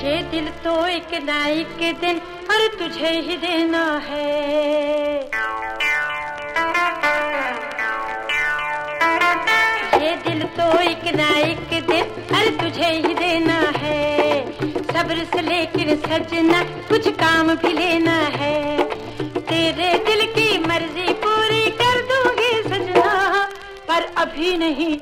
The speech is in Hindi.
ये दिल तो एक ना एक दिन हर तुझे ही देना है। ये दिल तो एक ना एक दिन हर तुझे ही देना है। सब्र से लेकर सजना कुछ काम भी लेना है। तेरे दिल की मर्ज़ी पूरी कर दूँगी सजना, पर अभी नहीं।